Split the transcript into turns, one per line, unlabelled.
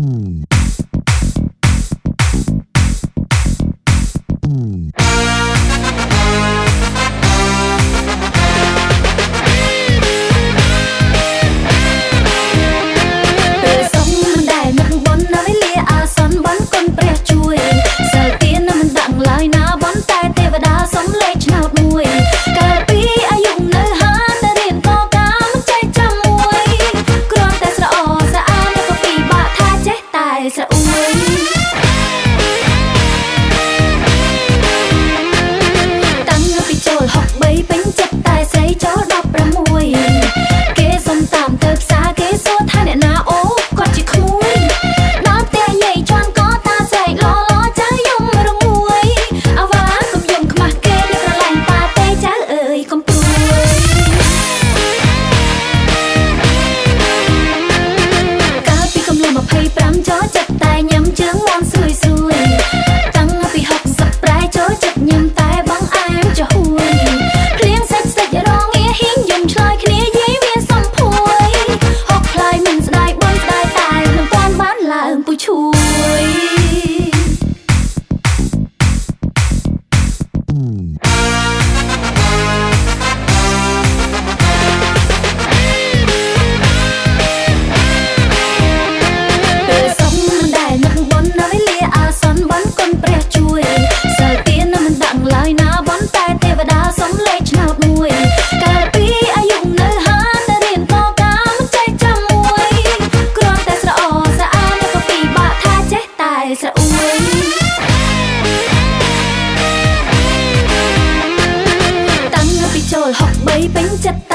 Mm. 被冰镇。